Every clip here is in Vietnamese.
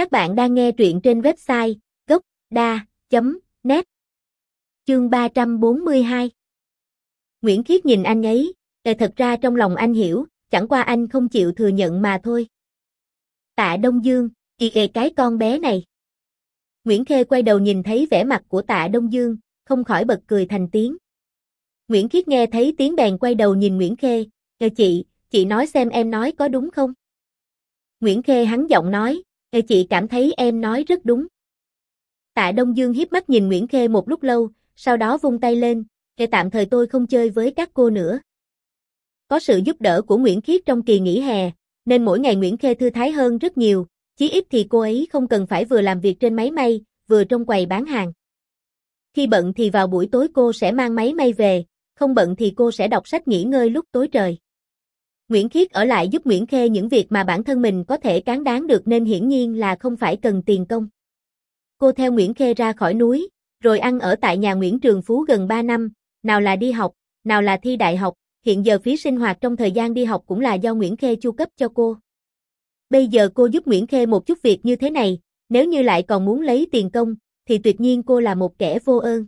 Các bạn đang nghe truyện trên website gốc.da.net Chương 342 Nguyễn Khiết nhìn anh ấy, đời thật ra trong lòng anh hiểu, chẳng qua anh không chịu thừa nhận mà thôi. Tạ Đông Dương, kỳ kề cái con bé này. Nguyễn Khê quay đầu nhìn thấy vẻ mặt của tạ Đông Dương, không khỏi bật cười thành tiếng. Nguyễn Khiết nghe thấy tiếng bèn quay đầu nhìn Nguyễn Khê, nhờ chị, chị nói xem em nói có đúng không? Nguyễn Khê hắn giọng nói, Ê chị cảm thấy em nói rất đúng. Tạ Đông Dương hiếp mắt nhìn Nguyễn Khê một lúc lâu, sau đó vung tay lên, Ê tạm thời tôi không chơi với các cô nữa. Có sự giúp đỡ của Nguyễn Khiết trong kỳ nghỉ hè, nên mỗi ngày Nguyễn Khê thư thái hơn rất nhiều, chí ít thì cô ấy không cần phải vừa làm việc trên máy may, vừa trong quầy bán hàng. Khi bận thì vào buổi tối cô sẽ mang máy may về, không bận thì cô sẽ đọc sách nghỉ ngơi lúc tối trời. Nguyễn Khiết ở lại giúp Nguyễn Khê những việc mà bản thân mình có thể cán đáng được nên hiển nhiên là không phải cần tiền công. Cô theo Nguyễn Khê ra khỏi núi, rồi ăn ở tại nhà Nguyễn Trường Phú gần 3 năm, nào là đi học, nào là thi đại học, hiện giờ phí sinh hoạt trong thời gian đi học cũng là do Nguyễn Khê chu cấp cho cô. Bây giờ cô giúp Nguyễn Khê một chút việc như thế này, nếu như lại còn muốn lấy tiền công, thì tuyệt nhiên cô là một kẻ vô ơn.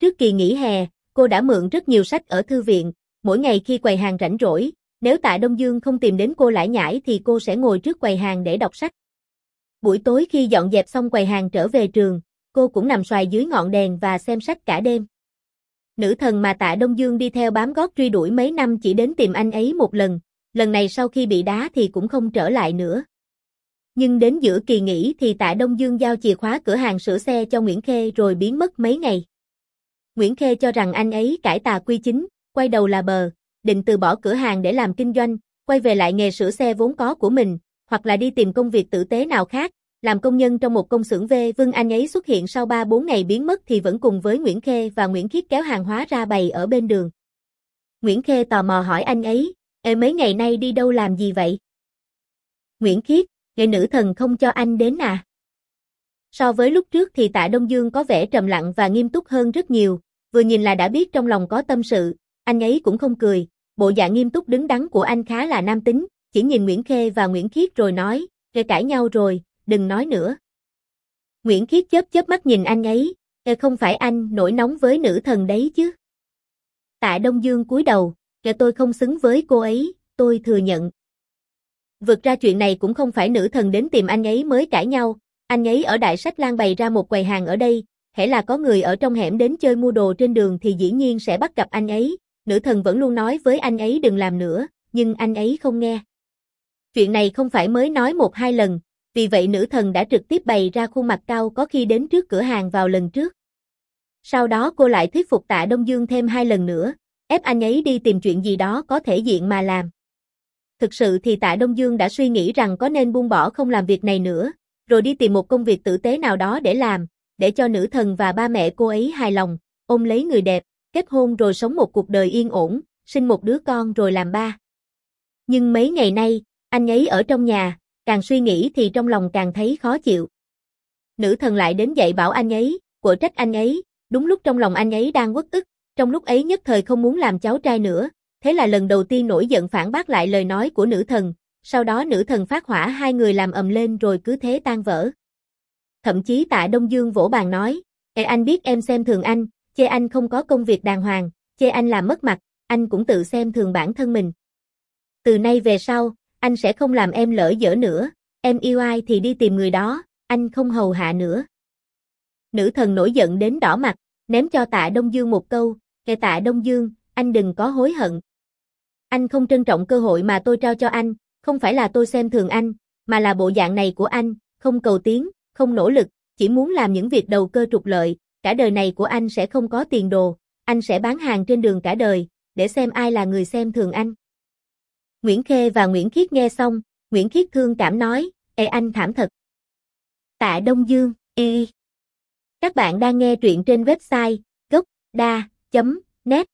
Trước kỳ nghỉ hè, cô đã mượn rất nhiều sách ở thư viện, mỗi ngày khi quầy hàng rảnh rỗi, nếu Tạ Đông Dương không tìm đến cô lải nhải thì cô sẽ ngồi trước quầy hàng để đọc sách. Buổi tối khi dọn dẹp xong quầy hàng trở về trường, cô cũng nằm xoài dưới ngọn đèn và xem sách cả đêm. Nữ thần mà Tạ Đông Dương đi theo bám gót truy đuổi mấy năm chỉ đến tìm anh ấy một lần, lần này sau khi bị đá thì cũng không trở lại nữa. Nhưng đến giữa kỳ nghỉ thì Tạ Đông Dương giao chìa khóa cửa hàng sửa xe cho Nguyễn Khê rồi biến mất mấy ngày. Nguyễn Khê cho rằng anh ấy cải tà quy chính, quay đầu là bờ, định từ bỏ cửa hàng để làm kinh doanh, quay về lại nghề sửa xe vốn có của mình, hoặc là đi tìm công việc tử tế nào khác, làm công nhân trong một công xưởng V. Vương Anh ấy xuất hiện sau 3-4 ngày biến mất thì vẫn cùng với Nguyễn Khê và Nguyễn Khiết kéo hàng hóa ra bày ở bên đường. Nguyễn Khê tò mò hỏi anh ấy, Ê mấy ngày nay đi đâu làm gì vậy? Nguyễn Khiết, nghệ nữ thần không cho anh đến à? So với lúc trước thì tạ Đông Dương có vẻ trầm lặng và nghiêm túc hơn rất nhiều, vừa nhìn là đã biết trong lòng có tâm sự, anh ấy cũng không cười, bộ dạng nghiêm túc đứng đắn của anh khá là nam tính, chỉ nhìn Nguyễn Khê và Nguyễn Khiết rồi nói, gây cãi nhau rồi, đừng nói nữa. Nguyễn Khiết chớp chớp mắt nhìn anh ấy, kề không phải anh nổi nóng với nữ thần đấy chứ. Tạ Đông Dương cúi đầu, kề tôi không xứng với cô ấy, tôi thừa nhận. Vượt ra chuyện này cũng không phải nữ thần đến tìm anh ấy mới cãi nhau, anh ấy ở Đại Sách Lan bày ra một quầy hàng ở đây, hễ là có người ở trong hẻm đến chơi mua đồ trên đường thì dĩ nhiên sẽ bắt gặp anh ấy, nữ thần vẫn luôn nói với anh ấy đừng làm nữa, nhưng anh ấy không nghe. Chuyện này không phải mới nói một hai lần, vì vậy nữ thần đã trực tiếp bày ra khuôn mặt cao có khi đến trước cửa hàng vào lần trước. Sau đó cô lại thuyết phục tạ Đông Dương thêm hai lần nữa, ép anh ấy đi tìm chuyện gì đó có thể diện mà làm. Thực sự thì tạ Đông Dương đã suy nghĩ rằng có nên buông bỏ không làm việc này nữa, rồi đi tìm một công việc tử tế nào đó để làm, để cho nữ thần và ba mẹ cô ấy hài lòng, ôm lấy người đẹp, kết hôn rồi sống một cuộc đời yên ổn, sinh một đứa con rồi làm ba. Nhưng mấy ngày nay, anh ấy ở trong nhà, càng suy nghĩ thì trong lòng càng thấy khó chịu. Nữ thần lại đến dạy bảo anh ấy, của trách anh ấy, đúng lúc trong lòng anh ấy đang quất ức, trong lúc ấy nhất thời không muốn làm cháu trai nữa, thế là lần đầu tiên nổi giận phản bác lại lời nói của nữ thần, sau đó nữ thần phát hỏa hai người làm ầm lên rồi cứ thế tan vỡ. Thậm chí tạ Đông Dương vỗ bàn nói, Ê anh biết em xem thường anh, chê anh không có công việc đàng hoàng, chê anh làm mất mặt, anh cũng tự xem thường bản thân mình. Từ nay về sau, anh sẽ không làm em lỡ dở nữa, em yêu ai thì đi tìm người đó, anh không hầu hạ nữa. Nữ thần nổi giận đến đỏ mặt, ném cho tạ Đông Dương một câu, kệ tạ Đông Dương, anh đừng có hối hận. Anh không trân trọng cơ hội mà tôi trao cho anh, không phải là tôi xem thường anh, mà là bộ dạng này của anh, không cầu tiến, không nỗ lực, chỉ muốn làm những việc đầu cơ trục lợi, cả đời này của anh sẽ không có tiền đồ, anh sẽ bán hàng trên đường cả đời, để xem ai là người xem thường anh. Nguyễn Khê và Nguyễn Khiết nghe xong, Nguyễn Khiết thương cảm nói, Ê anh thảm thật. Tạ Đông Dương, y. Các bạn đang nghe truyện trên website gocda.net